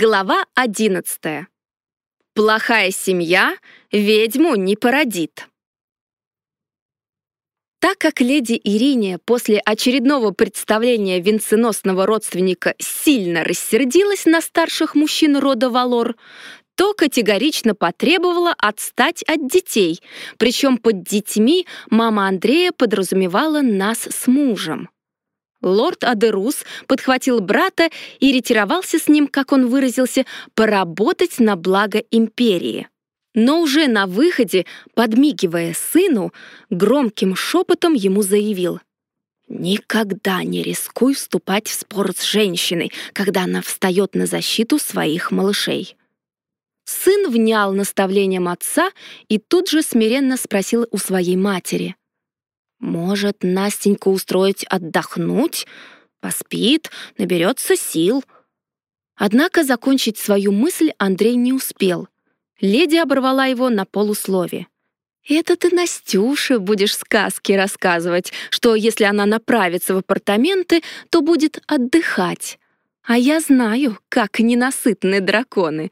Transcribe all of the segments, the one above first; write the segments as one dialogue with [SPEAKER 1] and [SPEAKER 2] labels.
[SPEAKER 1] Глава 11. Плохая семья ведьму не породит. Так как леди Ириния после очередного представления венценосного родственника сильно рассердилась на старших мужчин рода Валор, то категорично потребовала отстать от детей, причем под детьми мама Андрея подразумевала нас с мужем. Лорд Адерус подхватил брата и ретировался с ним, как он выразился, поработать на благо империи. Но уже на выходе, подмигивая сыну, громким шепотом ему заявил «Никогда не рискуй вступать в спор с женщиной, когда она встает на защиту своих малышей». Сын внял наставлением отца и тут же смиренно спросил у своей матери — может, Настенька устроить отдохнуть? Поспит, наберется сил. Однако закончить свою мысль Андрей не успел. Леди оборвала его на полуслове. «Это ты, Настюше, будешь сказки рассказывать, что если она направится в апартаменты, то будет отдыхать. А я знаю, как ненасытны драконы.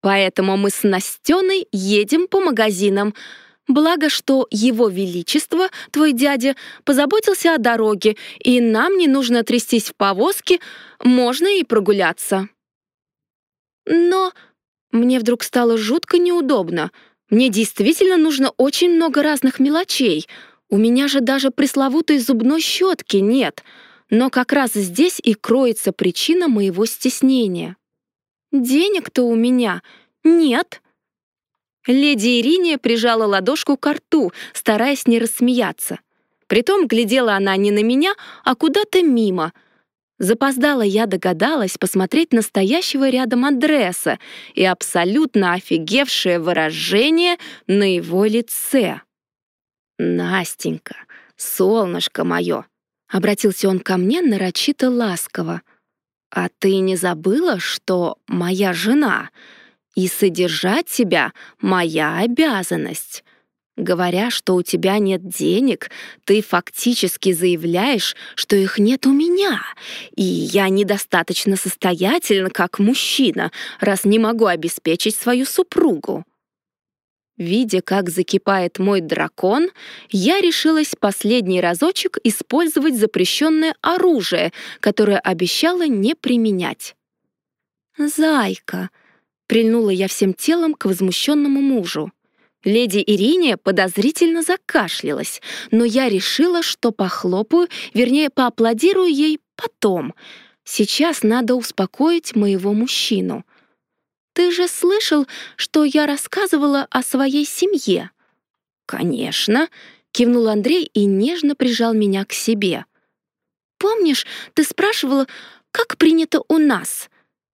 [SPEAKER 1] Поэтому мы с Настеной едем по магазинам, Благо, что его величество, твой дядя, позаботился о дороге, и нам не нужно трястись в повозке, можно и прогуляться. Но мне вдруг стало жутко неудобно. Мне действительно нужно очень много разных мелочей. У меня же даже пресловутой зубной щетки нет. Но как раз здесь и кроется причина моего стеснения. Денег-то у меня нет. Леди Ириния прижала ладошку к рту, стараясь не рассмеяться. Притом глядела она не на меня, а куда-то мимо. Запоздала я догадалась посмотреть настоящего рядом адреса и абсолютно офигевшее выражение на его лице. «Настенька, солнышко мое!» — обратился он ко мне нарочито ласково. «А ты не забыла, что моя жена и содержать тебя — моя обязанность. Говоря, что у тебя нет денег, ты фактически заявляешь, что их нет у меня, и я недостаточно состоятельна как мужчина, раз не могу обеспечить свою супругу. Видя, как закипает мой дракон, я решилась последний разочек использовать запрещенное оружие, которое обещала не применять. «Зайка», Прильнула я всем телом к возмущенному мужу. Леди Ирине подозрительно закашлялась, но я решила, что похлопаю, вернее, поаплодирую ей потом. Сейчас надо успокоить моего мужчину. «Ты же слышал, что я рассказывала о своей семье?» «Конечно», — кивнул Андрей и нежно прижал меня к себе. «Помнишь, ты спрашивала, как принято у нас?»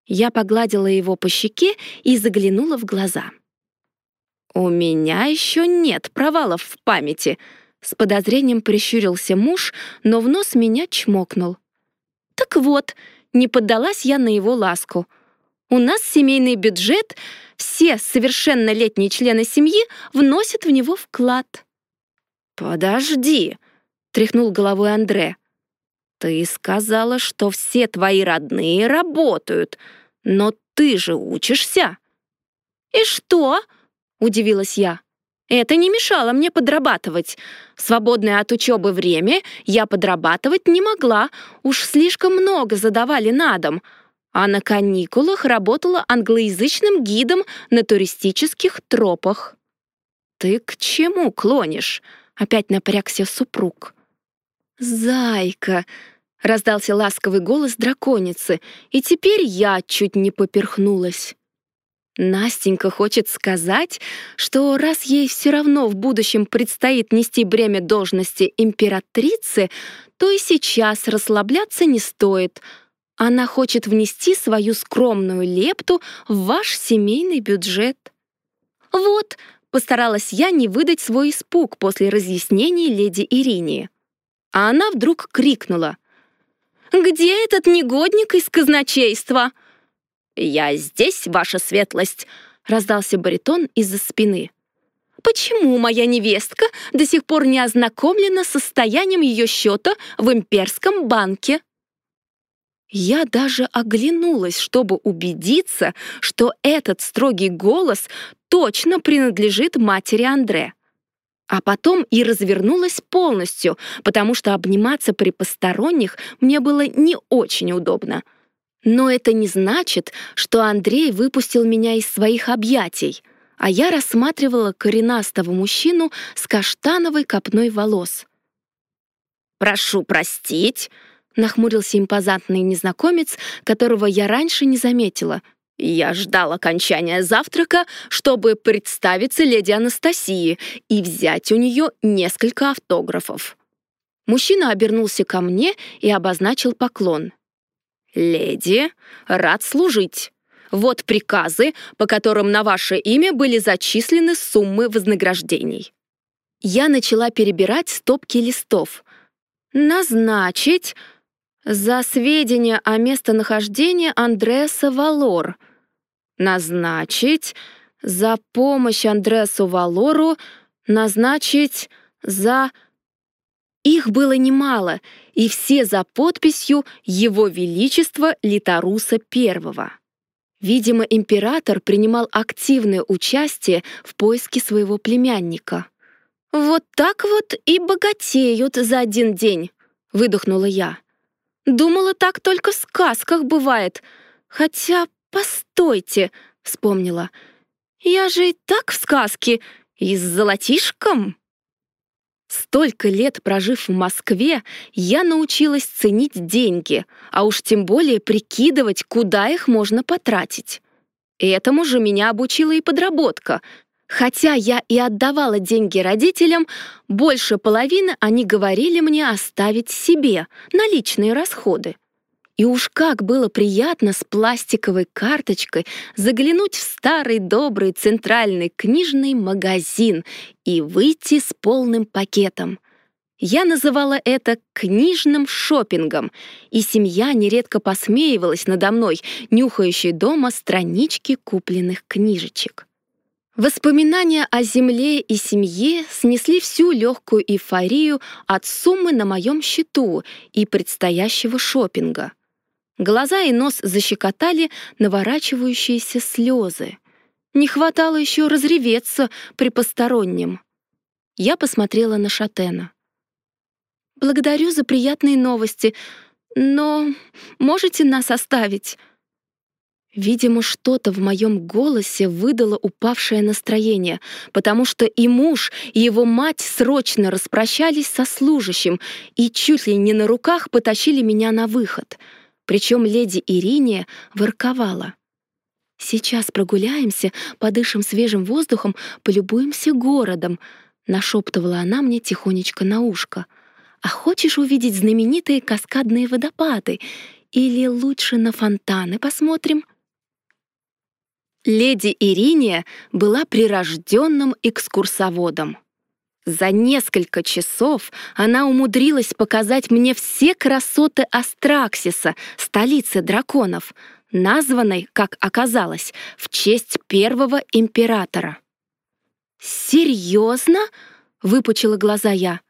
[SPEAKER 1] Я погладила его по щеке и заглянула в глаза. «У меня еще нет провалов в памяти», — с подозрением прищурился муж, но в нос меня чмокнул. «Так вот», — не поддалась я на его ласку. «У нас семейный бюджет, все совершеннолетние члены семьи вносят в него вклад». «Подожди», — тряхнул головой Андре. «Ты сказала, что все твои родные работают, но ты же учишься». «И что?» — удивилась я. «Это не мешало мне подрабатывать. Свободное от учебы время я подрабатывать не могла, уж слишком много задавали на дом, а на каникулах работала англоязычным гидом на туристических тропах». «Ты к чему клонишь?» — опять напрягся супруг. «Зайка!» — раздался ласковый голос драконицы, и теперь я чуть не поперхнулась. Настенька хочет сказать, что раз ей все равно в будущем предстоит нести бремя должности императрицы, то и сейчас расслабляться не стоит. Она хочет внести свою скромную лепту в ваш семейный бюджет. Вот, постаралась я не выдать свой испуг после разъяснений леди Ирине а она вдруг крикнула. «Где этот негодник из казначейства?» «Я здесь, ваша светлость», — раздался баритон из-за спины. «Почему моя невестка до сих пор не ознакомлена с состоянием ее счета в имперском банке?» Я даже оглянулась, чтобы убедиться, что этот строгий голос точно принадлежит матери Андре. А потом и развернулась полностью, потому что обниматься при посторонних мне было не очень удобно. Но это не значит, что Андрей выпустил меня из своих объятий, а я рассматривала коренастого мужчину с каштановой копной волос. «Прошу простить», — нахмурился импозантный незнакомец, которого я раньше не заметила. «Я ждал окончания завтрака, чтобы представиться леди Анастасии и взять у нее несколько автографов». Мужчина обернулся ко мне и обозначил поклон. «Леди, рад служить. Вот приказы, по которым на ваше имя были зачислены суммы вознаграждений». Я начала перебирать стопки листов. «Назначить...» За сведения о местонахождении Андреса Валор. Назначить за помощь Андресу Валору. Назначить за... Их было немало, и все за подписью «Его Величество Литаруса I». Видимо, император принимал активное участие в поиске своего племянника. «Вот так вот и богатеют за один день», — выдохнула я. Думала, так только в сказках бывает. Хотя, постойте, вспомнила. Я же и так в сказке и с золотишком. Столько лет прожив в Москве, я научилась ценить деньги, а уж тем более прикидывать, куда их можно потратить. Этому же меня обучила и подработка, Хотя я и отдавала деньги родителям, больше половины они говорили мне оставить себе на личные расходы. И уж как было приятно с пластиковой карточкой заглянуть в старый добрый центральный книжный магазин и выйти с полным пакетом. Я называла это книжным шопингом, и семья нередко посмеивалась надо мной, нюхающей дома странички купленных книжечек. Воспоминания о земле и семье снесли всю легкую эйфорию от суммы на моем счету и предстоящего шопинга. Глаза и нос защекотали наворачивающиеся слезы. Не хватало еще разреветься при постороннем. Я посмотрела на Шатена. «Благодарю за приятные новости, но можете нас оставить?» Видимо, что-то в моем голосе выдало упавшее настроение, потому что и муж, и его мать срочно распрощались со служащим и чуть ли не на руках потащили меня на выход. Причем леди Ириния ворковала. «Сейчас прогуляемся, подышим свежим воздухом, полюбуемся городом», — нашептывала она мне тихонечко на ушко. «А хочешь увидеть знаменитые каскадные водопады? Или лучше на фонтаны посмотрим?» Леди Ириния была прирожденным экскурсоводом. За несколько часов она умудрилась показать мне все красоты Астраксиса, столицы драконов, названной, как оказалось, в честь первого императора. «Серьезно?» — выпучила глаза я.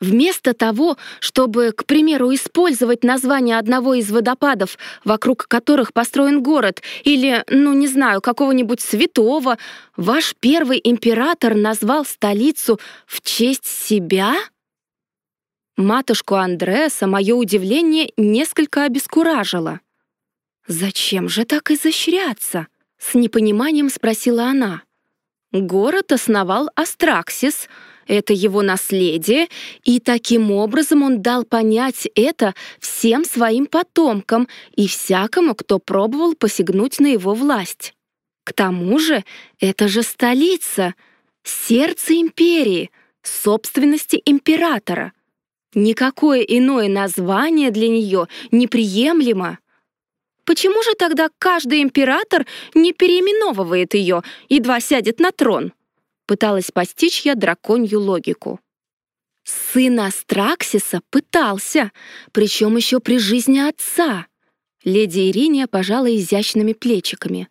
[SPEAKER 1] Вместо того, чтобы, к примеру, использовать название одного из водопадов, вокруг которых построен город, или, ну не знаю, какого-нибудь святого, ваш первый император назвал столицу в честь себя? Матушку Андреаса мое удивление несколько обескуражило. «Зачем же так изощряться?» — с непониманием спросила она. «Город основал Астраксис», это его наследие, и таким образом он дал понять это всем своим потомкам и всякому, кто пробовал посягнуть на его власть. К тому же это же столица, сердце империи, собственности императора. Никакое иное название для нее неприемлемо. Почему же тогда каждый император не переименовывает ее, едва сядет на трон? Пыталась постичь я драконью логику. Сын Астраксиса пытался, причем еще при жизни отца. Леди Ириния пожала изящными плечиками.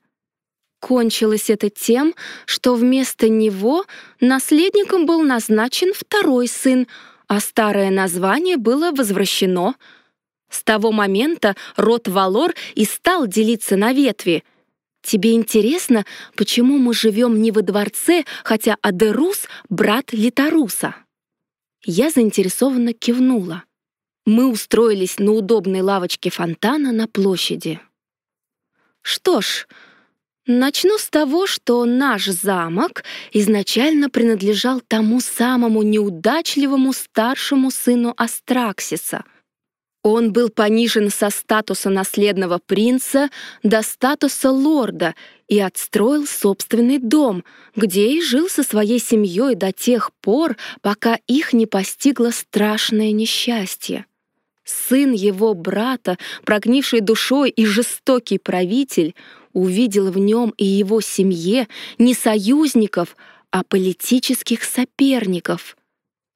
[SPEAKER 1] Кончилось это тем, что вместо него наследником был назначен второй сын, а старое название было возвращено. С того момента род Валор и стал делиться на ветви. Тебе интересно, почему мы живем не во дворце, хотя Адерус — брат Литаруса? Я заинтересованно кивнула. Мы устроились на удобной лавочке фонтана на площади. Что ж, начну с того, что наш замок изначально принадлежал тому самому неудачливому старшему сыну Астраксиса — он был понижен со статуса наследного принца до статуса лорда и отстроил собственный дом, где и жил со своей семьей до тех пор, пока их не постигло страшное несчастье. Сын его брата, прогнивший душой и жестокий правитель, увидел в нем и его семье не союзников, а политических соперников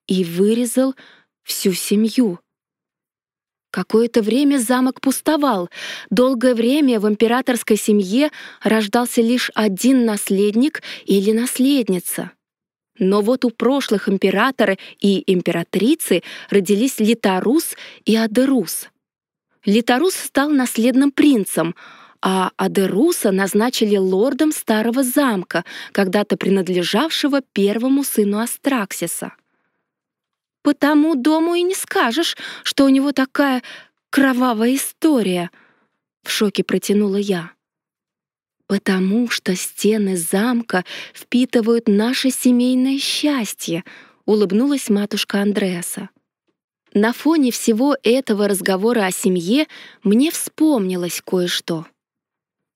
[SPEAKER 1] и вырезал всю семью — Какое-то время замок пустовал. Долгое время в императорской семье рождался лишь один наследник или наследница. Но вот у прошлых императора и императрицы родились Литарус и Адерус. Литарус стал наследным принцем, а Адеруса назначили лордом старого замка, когда-то принадлежавшего первому сыну Астраксиса. По тому дому и не скажешь, что у него такая кровавая история», — в шоке протянула я. «Потому что стены замка впитывают наше семейное счастье», — улыбнулась матушка Андреаса. На фоне всего этого разговора о семье мне вспомнилось кое-что.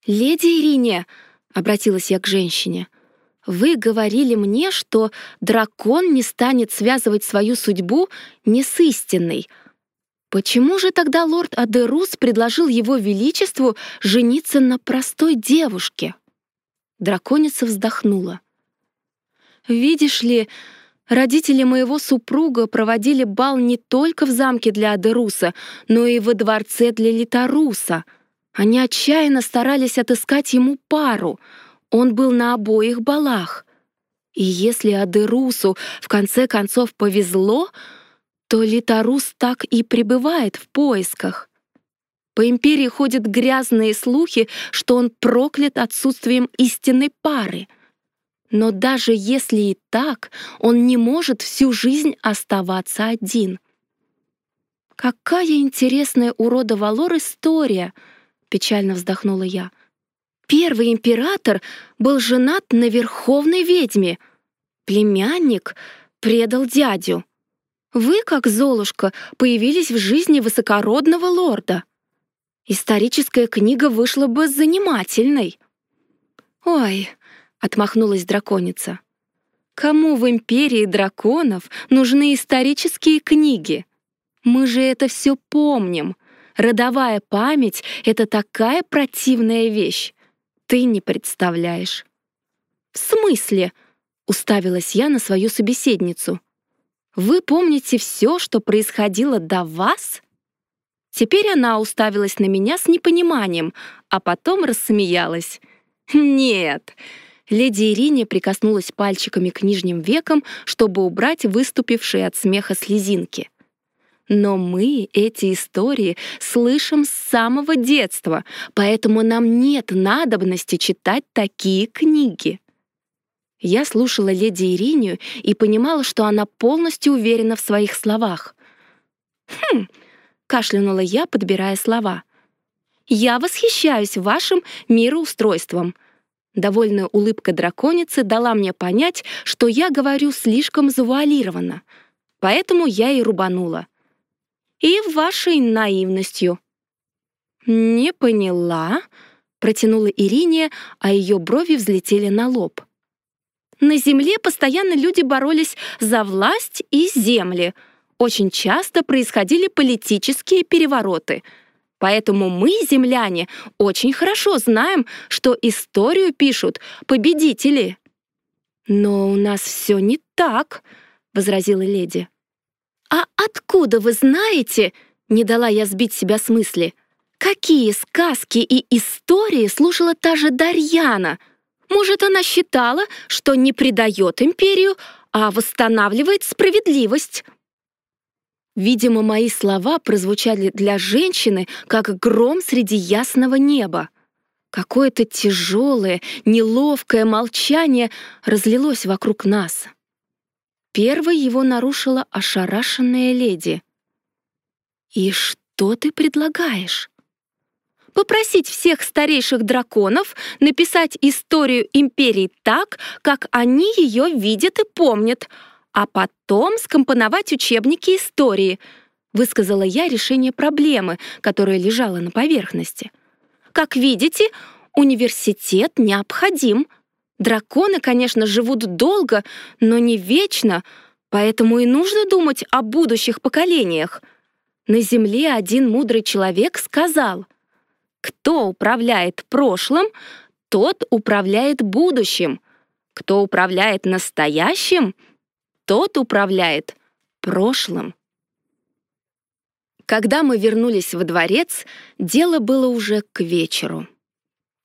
[SPEAKER 1] «Леди Ирине», — обратилась я к женщине, вы говорили мне, что дракон не станет связывать свою судьбу не с истинной. Почему же тогда лорд Адерус предложил его величеству жениться на простой девушке? Драконица вздохнула. Видишь ли, родители моего супруга проводили бал не только в замке для Адеруса, но и во дворце для Литаруса. Они отчаянно старались отыскать ему пару — он был на обоих балах. И если Адерусу в конце концов повезло, то Литарус так и пребывает в поисках. По империи ходят грязные слухи, что он проклят отсутствием истинной пары. Но даже если и так, он не может всю жизнь оставаться один. «Какая интересная у рода Валор история!» — печально вздохнула я. Первый император был женат на верховной ведьме. Племянник предал дядю. Вы, как Золушка, появились в жизни высокородного лорда. Историческая книга вышла бы занимательной. «Ой», — отмахнулась драконица, — «кому в империи драконов нужны исторические книги? Мы же это все помним. Родовая память — это такая противная вещь. Ты не представляешь. В смысле? Уставилась я на свою собеседницу. Вы помните все, что происходило до вас? Теперь она уставилась на меня с непониманием, а потом рассмеялась. Нет. Леди Ирине прикоснулась пальчиками к нижним векам, чтобы убрать выступившие от смеха слезинки. Но мы эти истории слышим с самого детства, поэтому нам нет надобности читать такие книги. Я слушала леди Иринию и понимала, что она полностью уверена в своих словах. «Хм», — кашлянула я, подбирая слова. «Я восхищаюсь вашим мироустройством». Довольная улыбка драконицы дала мне понять, что я говорю слишком завуалированно. Поэтому я и рубанула — и вашей наивностью». «Не поняла», — протянула Ирине, а ее брови взлетели на лоб. «На земле постоянно люди боролись за власть и земли. Очень часто происходили политические перевороты. Поэтому мы, земляне, очень хорошо знаем, что историю пишут победители». «Но у нас все не так», — возразила леди. «А откуда вы знаете?» — не дала я сбить себя с мысли. «Какие сказки и истории слушала та же Дарьяна? Может, она считала, что не предает империю, а восстанавливает справедливость?» Видимо, мои слова прозвучали для женщины, как гром среди ясного неба. Какое-то тяжелое, неловкое молчание разлилось вокруг нас. Первой его нарушила ошарашенная леди. «И что ты предлагаешь?» попросить всех старейших драконов написать историю империи так, как они ее видят и помнят, а потом скомпоновать учебники истории, высказала я решение проблемы, которая лежала на поверхности. Как видите, университет необходим. Драконы, конечно, живут долго, но не вечно, поэтому и нужно думать о будущих поколениях. На Земле один мудрый человек сказал — кто управляет прошлым, тот управляет будущим. Кто управляет настоящим, тот управляет прошлым. Когда мы вернулись во дворец, дело было уже к вечеру.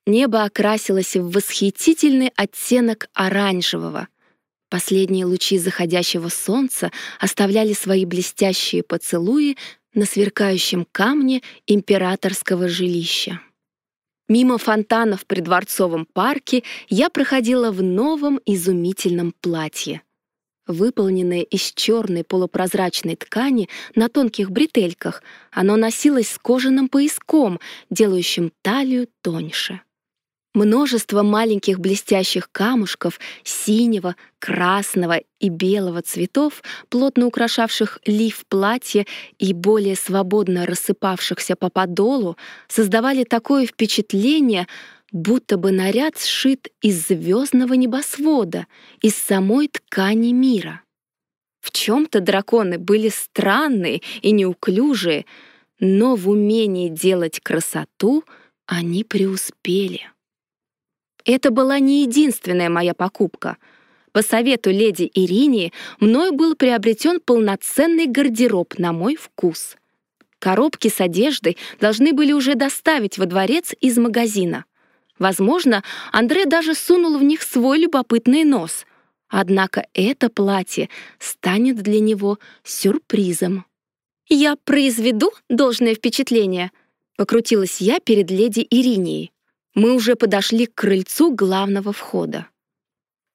[SPEAKER 1] Небо окрасилось в восхитительный оттенок оранжевого. Последние лучи заходящего солнца оставляли свои блестящие поцелуи на сверкающем камне императорского жилища. Мимо фонтанов при Дворцовом парке я проходила в новом изумительном платье. Выполненное из черной полупрозрачной ткани на тонких бретельках, оно носилось с кожаным пояском, делающим талию тоньше. Множество маленьких блестящих камушков синего, красного и белого цветов, плотно украшавших лиф платья и более свободно рассыпавшихся по подолу, создавали такое впечатление, будто бы наряд сшит из звездного небосвода, из самой ткани мира. В чем-то драконы были странные и неуклюжие, но в умении делать красоту они преуспели. Это была не единственная моя покупка. По совету леди Ирине мною был приобретен полноценный гардероб на мой вкус. Коробки с одеждой должны были уже доставить во дворец из магазина. Возможно, Андре даже сунул в них свой любопытный нос. Однако это платье станет для него сюрпризом. «Я произведу должное впечатление», — покрутилась я перед леди Иринией. Мы уже подошли к крыльцу главного входа.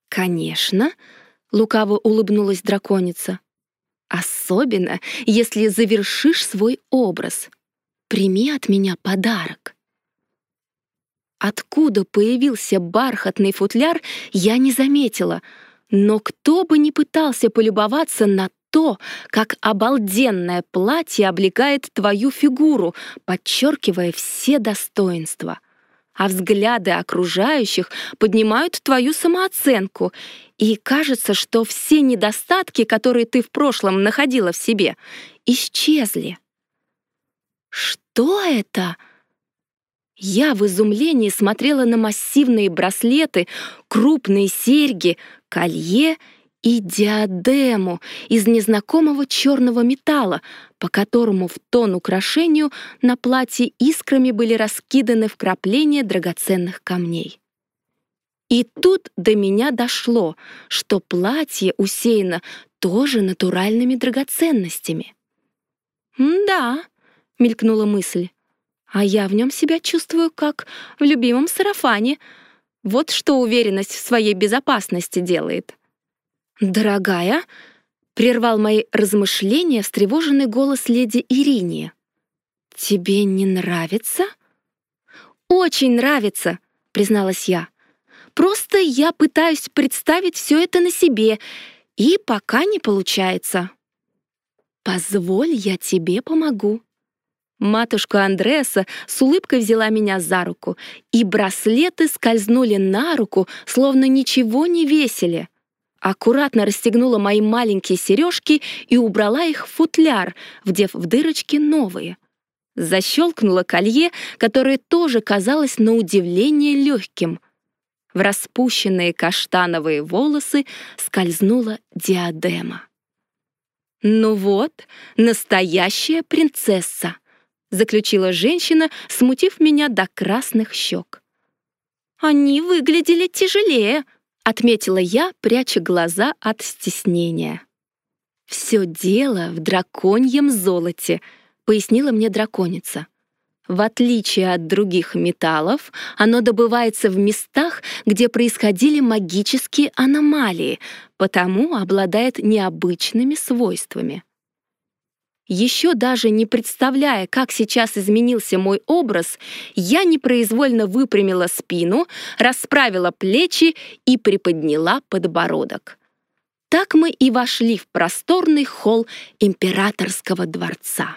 [SPEAKER 1] «Конечно», — лукаво улыбнулась драконица. «Особенно, если завершишь свой образ. Прими от меня подарок». Откуда появился бархатный футляр, я не заметила, но кто бы ни пытался полюбоваться на то, как обалденное платье облегает твою фигуру, подчеркивая все достоинства — а взгляды окружающих поднимают твою самооценку, и кажется, что все недостатки, которые ты в прошлом находила в себе, исчезли. Что это? Я в изумлении смотрела на массивные браслеты, крупные серьги, колье — и диадему из незнакомого черного металла, по которому в тон украшению на платье искрами были раскиданы вкрапления драгоценных камней. И тут до меня дошло, что платье усеяно тоже натуральными драгоценностями. «Да», — мелькнула мысль, «а я в нем себя чувствую как в любимом сарафане. Вот что уверенность в своей безопасности делает». «Дорогая», — прервал мои размышления встревоженный голос леди Ирине. «Тебе не нравится?» «Очень нравится», — призналась я. «Просто я пытаюсь представить все это на себе, и пока не получается». «Позволь, я тебе помогу». Матушка Андреаса с улыбкой взяла меня за руку, и браслеты скользнули на руку, словно ничего не весили аккуратно расстегнула мои маленькие сережки и убрала их в футляр, вдев в дырочки новые. Защелкнула колье, которое тоже казалось на удивление легким. В распущенные каштановые волосы скользнула диадема. «Ну вот, настоящая принцесса!» — заключила женщина, смутив меня до красных щек. «Они выглядели тяжелее», отметила я, пряча глаза от стеснения. Все дело в драконьем золоте, пояснила мне драконица. В отличие от других металлов, оно добывается в местах, где происходили магические аномалии, потому обладает необычными свойствами. Еще даже не представляя, как сейчас изменился мой образ, я непроизвольно выпрямила спину, расправила плечи и приподняла подбородок. Так мы и вошли в просторный холл императорского дворца.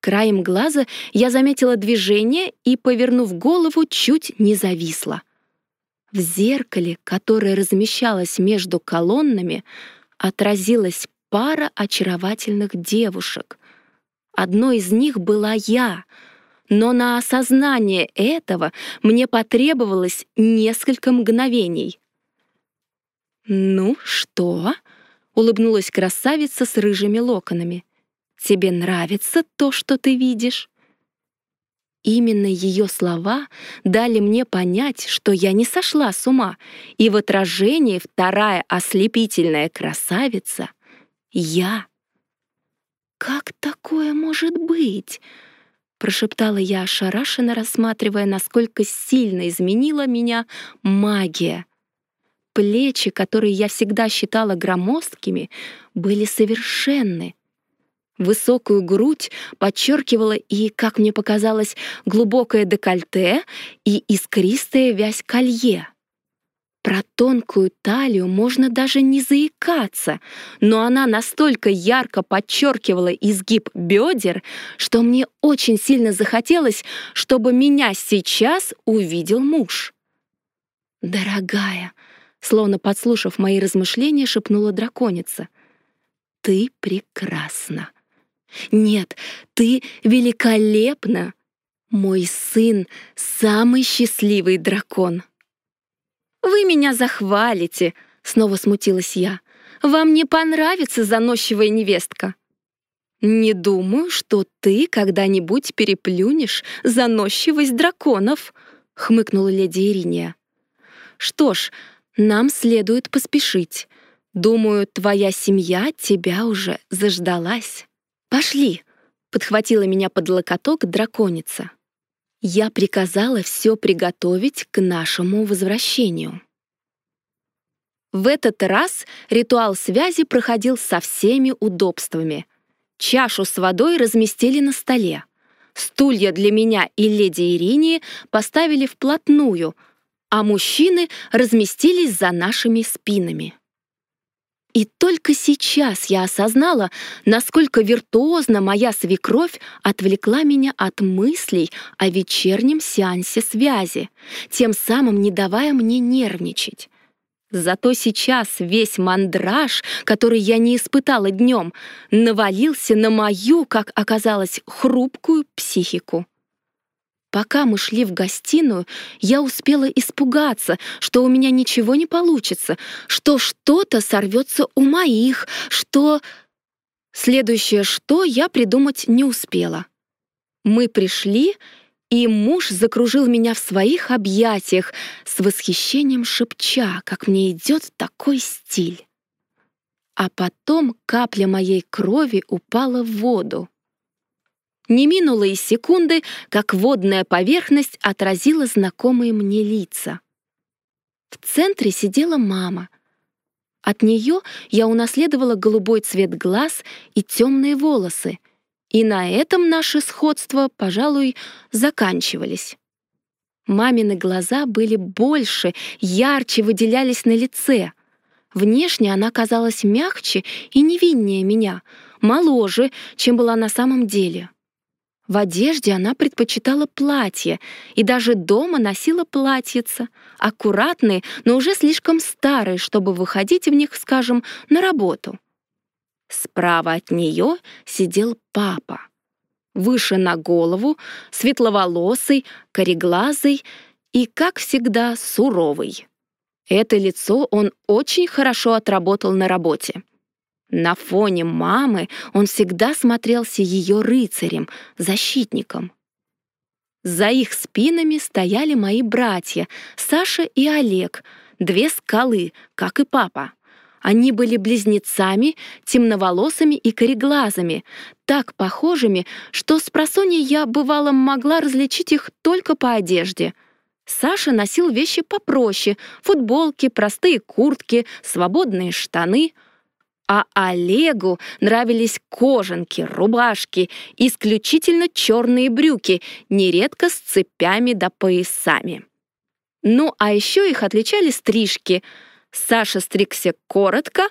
[SPEAKER 1] Краем глаза я заметила движение и, повернув голову, чуть не зависла. В зеркале, которое размещалось между колоннами, отразилась пара очаровательных девушек. Одной из них была я, но на осознание этого мне потребовалось несколько мгновений. «Ну что?» — улыбнулась красавица с рыжими локонами. «Тебе нравится то, что ты видишь?» Именно ее слова дали мне понять, что я не сошла с ума, и в отражении вторая ослепительная красавица — я. «Как такое может быть?» — прошептала я ошарашенно, рассматривая, насколько сильно изменила меня магия. Плечи, которые я всегда считала громоздкими, были совершенны. Высокую грудь подчеркивала и, как мне показалось, глубокое декольте и искристая вязь колье. Про тонкую талию можно даже не заикаться, но она настолько ярко подчеркивала изгиб бедер, что мне очень сильно захотелось, чтобы меня сейчас увидел муж. «Дорогая», словно подслушав мои размышления, шепнула драконица, «ты прекрасна». «Нет, ты великолепна! Мой сын — самый счастливый дракон!» «Вы меня захвалите!» — снова смутилась я. «Вам не понравится заносчивая невестка?» «Не думаю, что ты когда-нибудь переплюнешь заносчивость драконов», — хмыкнула леди Ириния. «Что ж, нам следует поспешить. Думаю, твоя семья тебя уже заждалась. Пошли!» — подхватила меня под локоток драконица я приказала все приготовить к нашему возвращению. В этот раз ритуал связи проходил со всеми удобствами. Чашу с водой разместили на столе. Стулья для меня и леди Ирине поставили вплотную, а мужчины разместились за нашими спинами. И только сейчас я осознала, насколько виртуозно моя свекровь отвлекла меня от мыслей о вечернем сеансе связи, тем самым не давая мне нервничать. Зато сейчас весь мандраж, который я не испытала днем, навалился на мою, как оказалось, хрупкую психику. Пока мы шли в гостиную, я успела испугаться, что у меня ничего не получится, что что-то сорвется у моих, что... Следующее «что» я придумать не успела. Мы пришли, и муж закружил меня в своих объятиях, с восхищением шепча, как мне идет такой стиль. А потом капля моей крови упала в воду. Не минуло и секунды, как водная поверхность отразила знакомые мне лица. В центре сидела мама. От нее я унаследовала голубой цвет глаз и темные волосы, и на этом наши сходства, пожалуй, заканчивались. Мамины глаза были больше, ярче выделялись на лице. Внешне она казалась мягче и невиннее меня, моложе, чем была на самом деле. В одежде она предпочитала платье и даже дома носила платьица, аккуратные, но уже слишком старые, чтобы выходить в них, скажем, на работу. Справа от нее сидел папа. Выше на голову, светловолосый, кореглазый и, как всегда, суровый. Это лицо он очень хорошо отработал на работе. На фоне мамы он всегда смотрелся ее рыцарем, защитником. За их спинами стояли мои братья, Саша и Олег, две скалы, как и папа. Они были близнецами, темноволосыми и кореглазыми, так похожими, что с просонья я, бывало, могла различить их только по одежде. Саша носил вещи попроще — футболки, простые куртки, свободные штаны — а Олегу нравились кожанки, рубашки, исключительно черные брюки, нередко с цепями да поясами. Ну, а еще их отличали стрижки. Саша стригся коротко,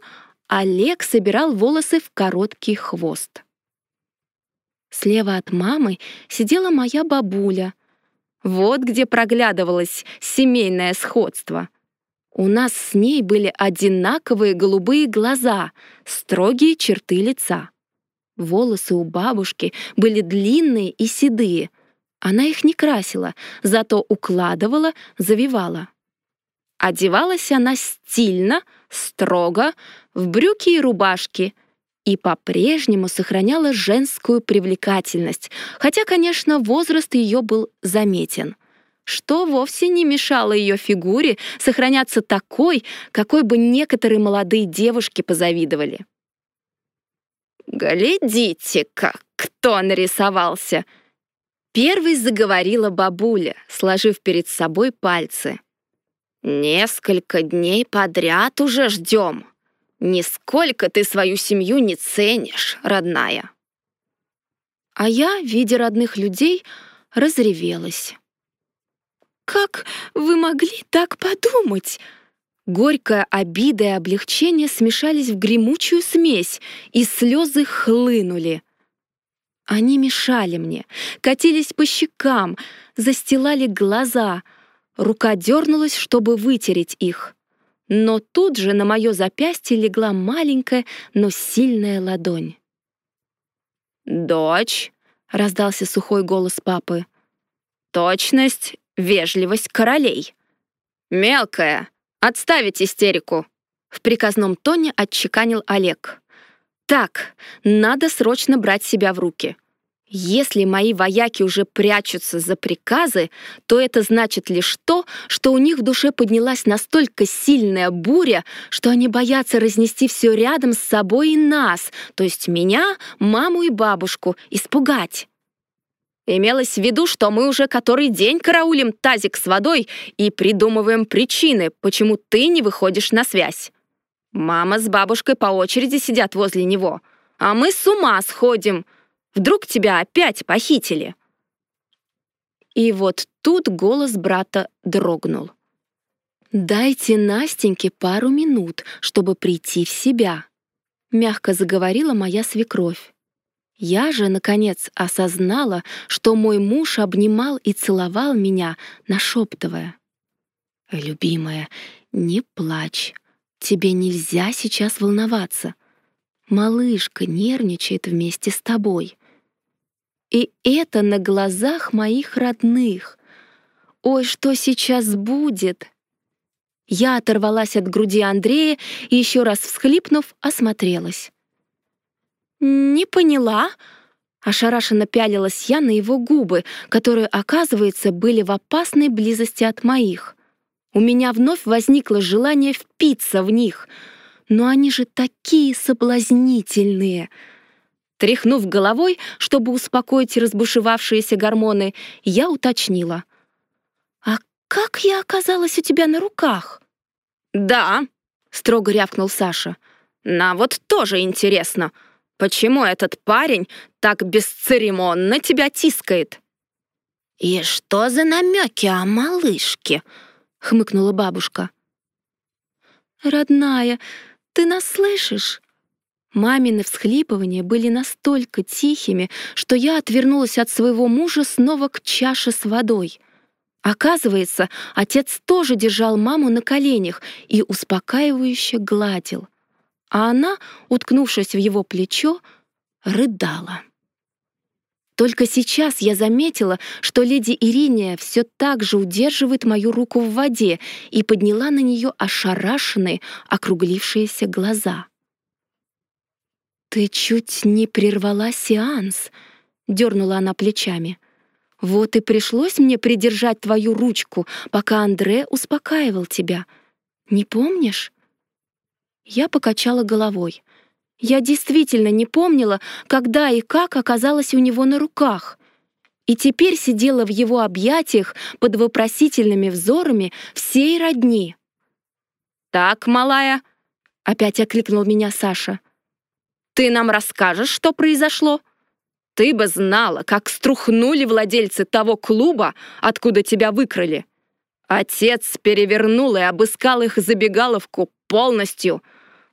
[SPEAKER 1] Олег собирал волосы в короткий хвост. Слева от мамы сидела моя бабуля. Вот где проглядывалось семейное сходство. У нас с ней были одинаковые голубые глаза, строгие черты лица. Волосы у бабушки были длинные и седые. Она их не красила, зато укладывала, завивала. Одевалась она стильно, строго, в брюки и рубашки, и по-прежнему сохраняла женскую привлекательность, хотя, конечно, возраст ее был заметен — что вовсе не мешало ее фигуре сохраняться такой, какой бы некоторые молодые девушки позавидовали. «Глядите-ка, кто нарисовался!» Первой заговорила бабуля, сложив перед собой пальцы. «Несколько дней подряд уже ждем. Нисколько ты свою семью не ценишь, родная». А я, видя родных людей, разревелась. «Как вы могли так подумать?» Горькая обида и облегчение смешались в гремучую смесь, и слезы хлынули. Они мешали мне, катились по щекам, застилали глаза. Рука дернулась, чтобы вытереть их. Но тут же на мое запястье легла маленькая, но сильная ладонь. «Дочь!» — раздался сухой голос папы. «Точность вежливость королей. «Мелкая, отставить истерику!» В приказном тоне отчеканил Олег. «Так, надо срочно брать себя в руки. Если мои вояки уже прячутся за приказы, то это значит лишь то, что у них в душе поднялась настолько сильная буря, что они боятся разнести все рядом с собой и нас, то есть меня, маму и бабушку, испугать. Имелось в виду, что мы уже который день караулим тазик с водой и придумываем причины, почему ты не выходишь на связь. Мама с бабушкой по очереди сидят возле него, а мы с ума сходим. Вдруг тебя опять похитили?» И вот тут голос брата дрогнул. «Дайте Настеньке пару минут, чтобы прийти в себя», — мягко заговорила моя свекровь. Я же, наконец, осознала, что мой муж обнимал и целовал меня, нашептывая. «Любимая, не плачь. Тебе нельзя сейчас волноваться. Малышка нервничает вместе с тобой. И это на глазах моих родных. Ой, что сейчас будет?» Я оторвалась от груди Андрея и, еще раз всхлипнув, осмотрелась. «Не поняла?» Ошарашенно пялилась я на его губы, которые, оказывается, были в опасной близости от моих. У меня вновь возникло желание впиться в них. Но они же такие соблазнительные. Тряхнув головой, чтобы успокоить разбушевавшиеся гормоны, я уточнила. «А как я оказалась у тебя на руках?» «Да», — строго рявкнул Саша. «На вот тоже интересно. Почему этот парень так бесцеремонно тебя тискает?» «И что за намеки о малышке?» — хмыкнула бабушка. «Родная, ты нас слышишь?» Мамины всхлипывания были настолько тихими, что я отвернулась от своего мужа снова к чаше с водой. Оказывается, отец тоже держал маму на коленях и успокаивающе гладил а она, уткнувшись в его плечо, рыдала. Только сейчас я заметила, что леди Ириния все так же удерживает мою руку в воде и подняла на нее ошарашенные, округлившиеся глаза. «Ты чуть не прервала сеанс», — дернула она плечами. «Вот и пришлось мне придержать твою ручку, пока Андре успокаивал тебя. Не помнишь?» Я покачала головой. Я действительно не помнила, когда и как оказалась у него на руках. И теперь сидела в его объятиях под вопросительными взорами всей родни. «Так, малая», — опять окликнул меня Саша, «ты нам расскажешь, что произошло?» Ты бы знала, как струхнули владельцы того клуба, откуда тебя выкрали. Отец перевернул и обыскал их забегаловку полностью.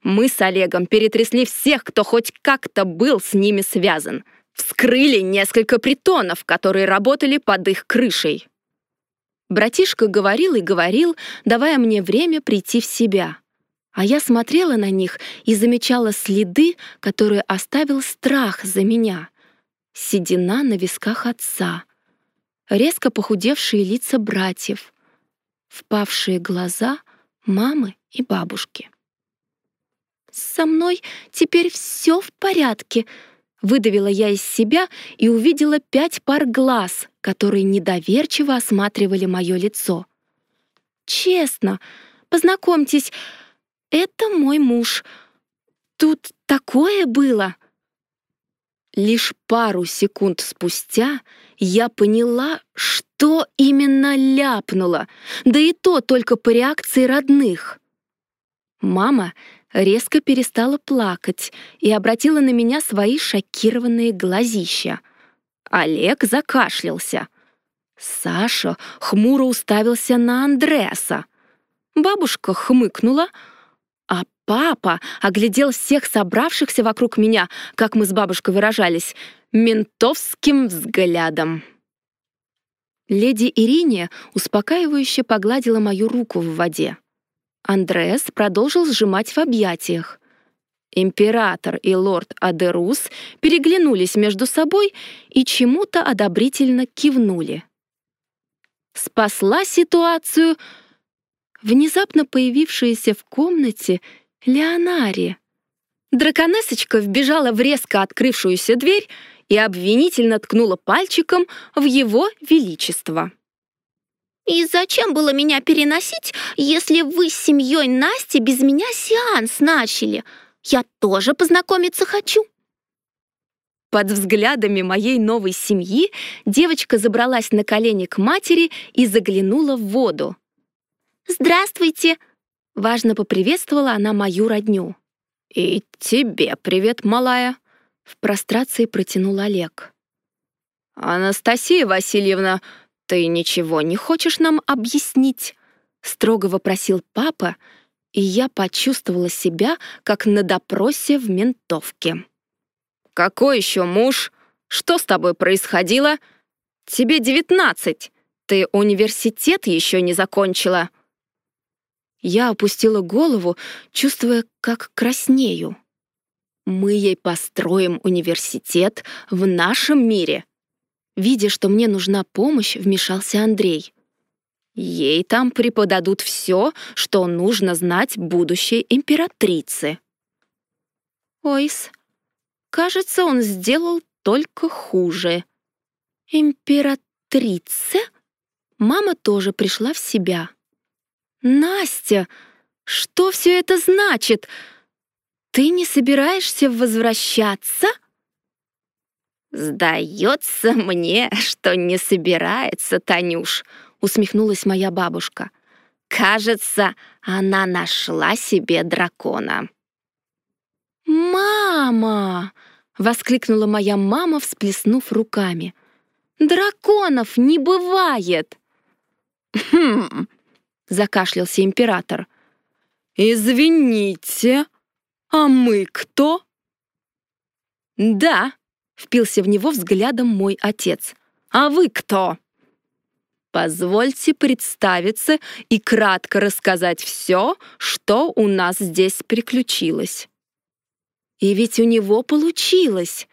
[SPEAKER 1] Мы с Олегом перетрясли всех, кто хоть как-то был с ними связан. Вскрыли несколько притонов, которые работали под их крышей. Братишка говорил и говорил, давая мне время прийти в себя. А я смотрела на них и замечала следы, которые оставил страх за меня — седина на висках отца, резко похудевшие лица братьев, впавшие глаза мамы и бабушки. «Со мной теперь все в порядке», — выдавила я из себя и увидела пять пар глаз, которые недоверчиво осматривали мое лицо. «Честно, познакомьтесь, это мой муж. Тут такое было!» Лишь пару секунд спустя я поняла, что именно ляпнула, да и то только по реакции родных. Мама резко перестала плакать и обратила на меня свои шокированные глазища. Олег закашлялся. Саша хмуро уставился на Андреаса. Бабушка хмыкнула, а папа оглядел всех собравшихся вокруг меня, как мы с бабушкой выражались, ментовским взглядом. Леди Ирине успокаивающе погладила мою руку в воде. Андреас продолжил сжимать в объятиях. Император и лорд Адерус переглянулись между собой и чему-то одобрительно кивнули. Спасла ситуацию внезапно появившаяся в комнате Леонари. Драконесочка вбежала в резко открывшуюся дверь и обвинительно ткнула пальчиком в его величество. «И зачем было меня переносить, если вы с семьей Насти без меня сеанс начали? Я тоже познакомиться хочу». Под взглядами моей новой семьи девочка забралась на колени к матери и заглянула в воду. «Здравствуйте!» — важно поприветствовала она мою родню. «И тебе привет, малая!» — в прострации протянул Олег. «Анастасия Васильевна, ты ничего не хочешь нам объяснить?» — строго вопросил папа, и я почувствовала себя, как на допросе в ментовке. «Какой еще муж? Что с тобой происходило? Тебе девятнадцать. Ты университет еще не закончила. Я опустила голову, чувствуя, как краснею. Мы ей построим университет в нашем мире. Видя, что мне нужна помощь, вмешался Андрей. Ей там преподадут все, что нужно знать будущей императрице. Ойс, кажется, он сделал только хуже. Императрица? Мама тоже пришла в себя. «Настя, что все это значит? Ты не собираешься возвращаться?» «Сдается мне, что не собирается, Танюш», — усмехнулась моя бабушка. «Кажется, она нашла себе дракона». «Мама!» — воскликнула моя мама, всплеснув руками. «Драконов не бывает!» «Хм!» закашлялся император. «Извините, а мы кто?» «Да», — впился в него взглядом мой отец. «А вы кто?» «Позвольте представиться и кратко рассказать все, что у нас здесь приключилось». И ведь у него получилось.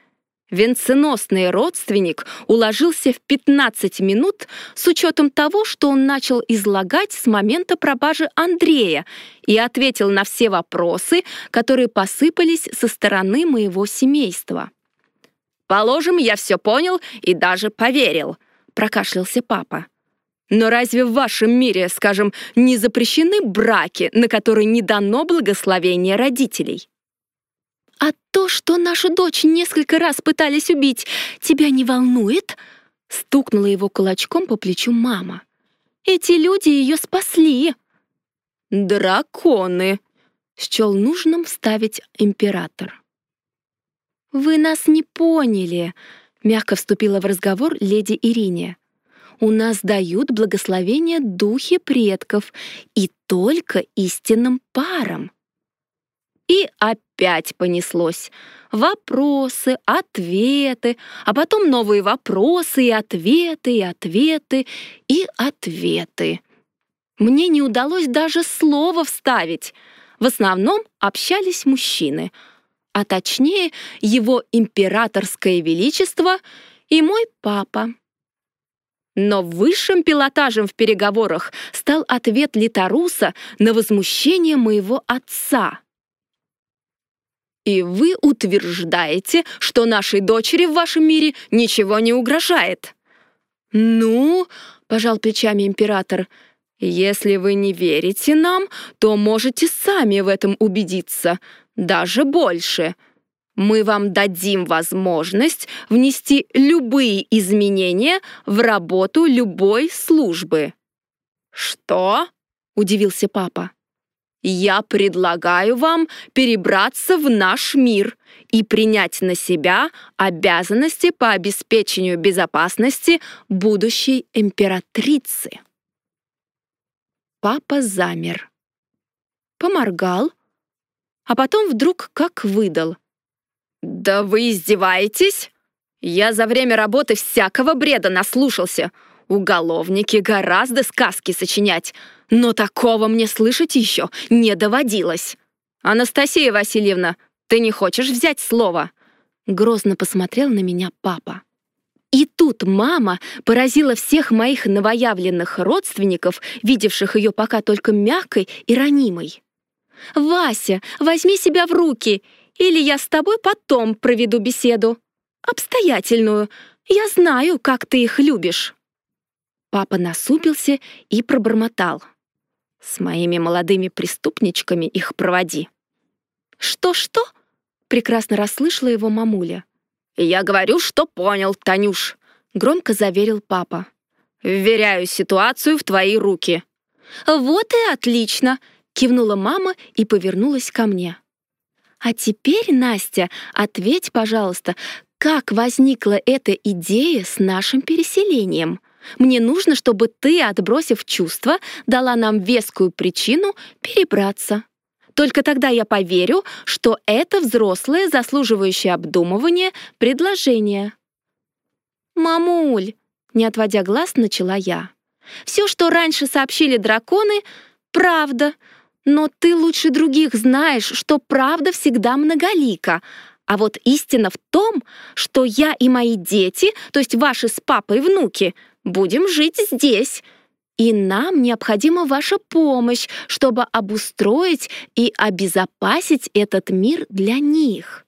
[SPEAKER 1] Венценосный родственник уложился в 15 минут с учетом того, что он начал излагать с момента пропажи Андрея и ответил на все вопросы, которые посыпались со стороны моего семейства. «Положим, я все понял и даже поверил», — прокашлялся папа. Но разве в вашем мире, скажем, не запрещены браки, на которые не дано благословение родителей? А то, что нашу дочь несколько раз пытались убить, тебя не волнует? Стукнула его кулачком по плечу мама. Эти люди ее спасли. Драконы, счел нужным вставить император. Вы нас не поняли, мягко вступила в разговор леди Ирине у нас дают благословение духи предков и только истинным парам. И опять понеслось. Вопросы, ответы, а потом новые вопросы и ответы, и ответы, и ответы. Мне не удалось даже слова вставить. В основном общались мужчины, а точнее его императорское величество и мой папа. Но высшим пилотажем в переговорах стал ответ Литаруса на возмущение моего отца. «И вы утверждаете, что нашей дочери в вашем мире ничего не угрожает?» «Ну», — пожал плечами император, — «если вы не верите нам, то можете сами в этом убедиться, даже больше мы вам дадим возможность внести любые изменения в работу любой службы». «Что?» — удивился папа. «Я предлагаю вам перебраться в наш мир и принять на себя обязанности по обеспечению безопасности будущей императрицы». Папа замер. Поморгал, а потом вдруг как выдал — «Да вы издеваетесь? Я за время работы всякого бреда наслушался. Уголовники гораздо сказки сочинять, но такого мне слышать еще не доводилось. Анастасия Васильевна, ты не хочешь взять слово?» Грозно посмотрел на меня папа. И тут мама поразила всех моих новоявленных родственников, видевших ее пока только мягкой и ранимой. «Вася, возьми себя в руки или я с тобой потом проведу беседу. Обстоятельную. Я знаю, как ты их любишь». Папа насупился и пробормотал. «С моими молодыми преступничками их проводи». «Что-что?» — прекрасно расслышала его мамуля. «Я говорю, что понял, Танюш», — громко заверил папа. «Вверяю ситуацию в твои руки». «Вот и отлично!» — кивнула мама и повернулась ко мне. А теперь, Настя, ответь, пожалуйста, как возникла эта идея с нашим переселением? Мне нужно, чтобы ты, отбросив чувства, дала нам вескую причину перебраться. Только тогда я поверю, что это взрослое, заслуживающее обдумывания предложение. «Мамуль!» — не отводя глаз, начала я. «Все, что раньше сообщили драконы, правда, но ты лучше других знаешь, что правда всегда многолика. А вот истина в том, что я и мои дети, то есть ваши с папой внуки, будем жить здесь. И нам необходима ваша помощь, чтобы обустроить и обезопасить этот мир для них.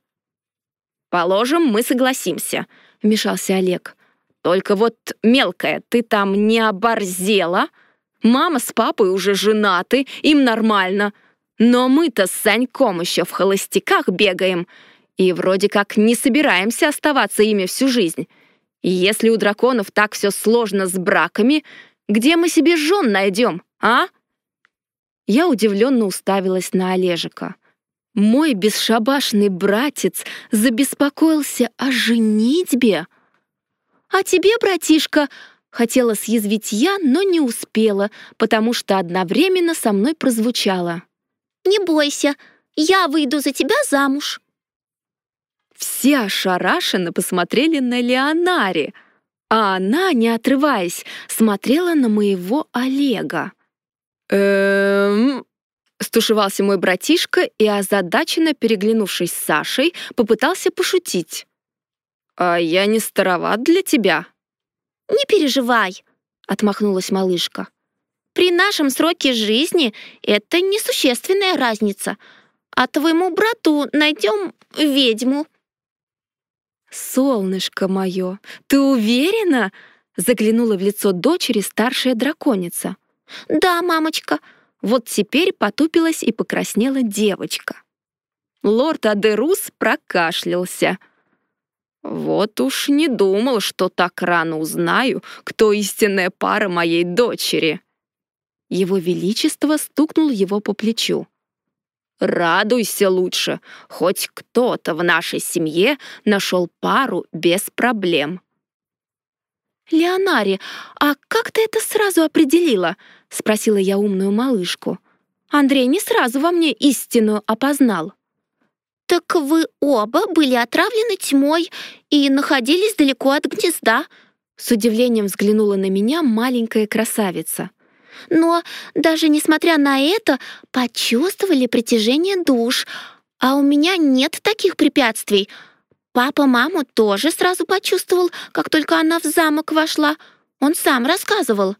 [SPEAKER 1] «Положим, мы согласимся», — вмешался Олег. «Только вот, мелкая, ты там не оборзела?» Мама с папой уже женаты, им нормально. Но мы-то с Саньком еще в холостяках бегаем. И вроде как не собираемся оставаться ими всю жизнь. Если у драконов так все сложно с браками, где мы себе жен найдем, а? Я удивленно уставилась на Олежика. Мой бесшабашный братец забеспокоился о женитьбе. «А тебе, братишка, Хотела съязвить я, но не успела, потому что одновременно со мной прозвучало. «Не бойся, я выйду за тебя замуж». Все ошарашенно посмотрели на Леонари, а она, не отрываясь, смотрела на моего Олега. «Эм...» — стушевался мой братишка и, озадаченно переглянувшись с Сашей, попытался пошутить. «А я не староват для тебя?» «Не переживай», — отмахнулась малышка. «При нашем сроке жизни это несущественная разница, а твоему брату найдем ведьму». «Солнышко мое, ты уверена?» Заглянула в лицо дочери старшая драконица.
[SPEAKER 2] «Да, мамочка».
[SPEAKER 1] Вот теперь потупилась и покраснела девочка. Лорд Адерус прокашлялся. «Вот уж не думал, что так рано узнаю, кто истинная пара моей дочери». Его Величество стукнул его по плечу. «Радуйся лучше, хоть кто-то в нашей семье нашел пару без проблем».
[SPEAKER 2] «Леонари, а как ты это сразу определила?» — спросила я умную малышку. «Андрей не сразу во мне истину опознал». «Так вы оба были отравлены тьмой и находились далеко от гнезда», — с удивлением взглянула на меня маленькая красавица. «Но даже несмотря на это, почувствовали притяжение душ, а у меня нет таких препятствий. Папа маму тоже сразу почувствовал, как только она в замок вошла. Он сам рассказывал».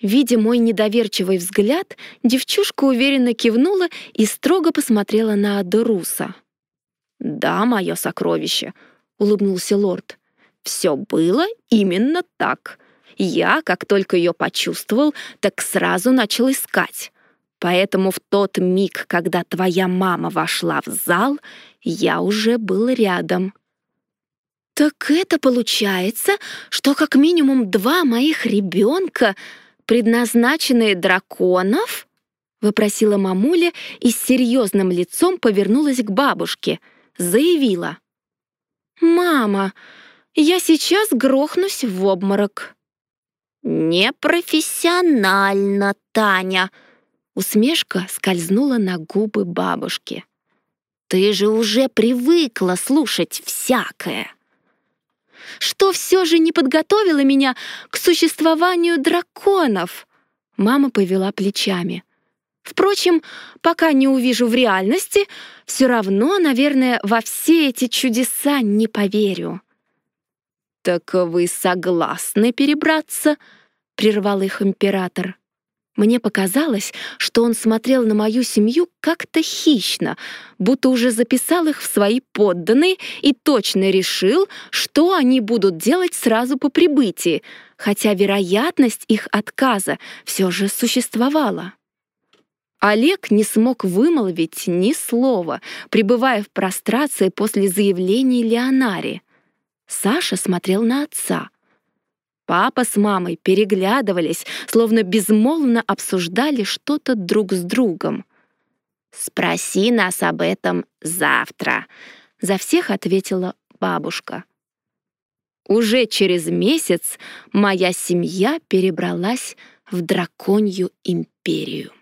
[SPEAKER 1] Видя мой недоверчивый взгляд, девчушка уверенно кивнула и строго посмотрела на Адоруса. «Да, мое сокровище», — улыбнулся лорд. «Все было именно так. Я, как только ее почувствовал, так сразу начал искать. Поэтому в тот миг, когда твоя мама вошла в зал, я уже был рядом».
[SPEAKER 2] «Так это получается, что как минимум два моих ребенка, предназначенные драконов?» — вопросила мамуля и с серьезным лицом повернулась к бабушке — заявила. «Мама, я сейчас грохнусь в обморок». «Непрофессионально, Таня!» Усмешка скользнула на губы бабушки. «Ты же уже привыкла слушать всякое!»
[SPEAKER 1] «Что все же не подготовило меня к существованию драконов?» Мама повела плечами. Впрочем, пока не увижу в реальности, все равно, наверное, во все эти чудеса не поверю. «Так вы согласны перебраться?» — прервал их император. Мне показалось, что он смотрел на мою семью как-то хищно, будто уже записал их в свои подданные и точно решил, что они будут делать сразу по прибытии, хотя вероятность их отказа все же существовала. Олег не смог вымолвить ни слова, пребывая в прострации после заявления Леонари. Саша смотрел на отца. Папа с мамой переглядывались, словно безмолвно обсуждали что-то друг с другом.
[SPEAKER 2] «Спроси нас об этом завтра», — за всех ответила бабушка.
[SPEAKER 1] Уже через месяц моя семья перебралась в драконью империю.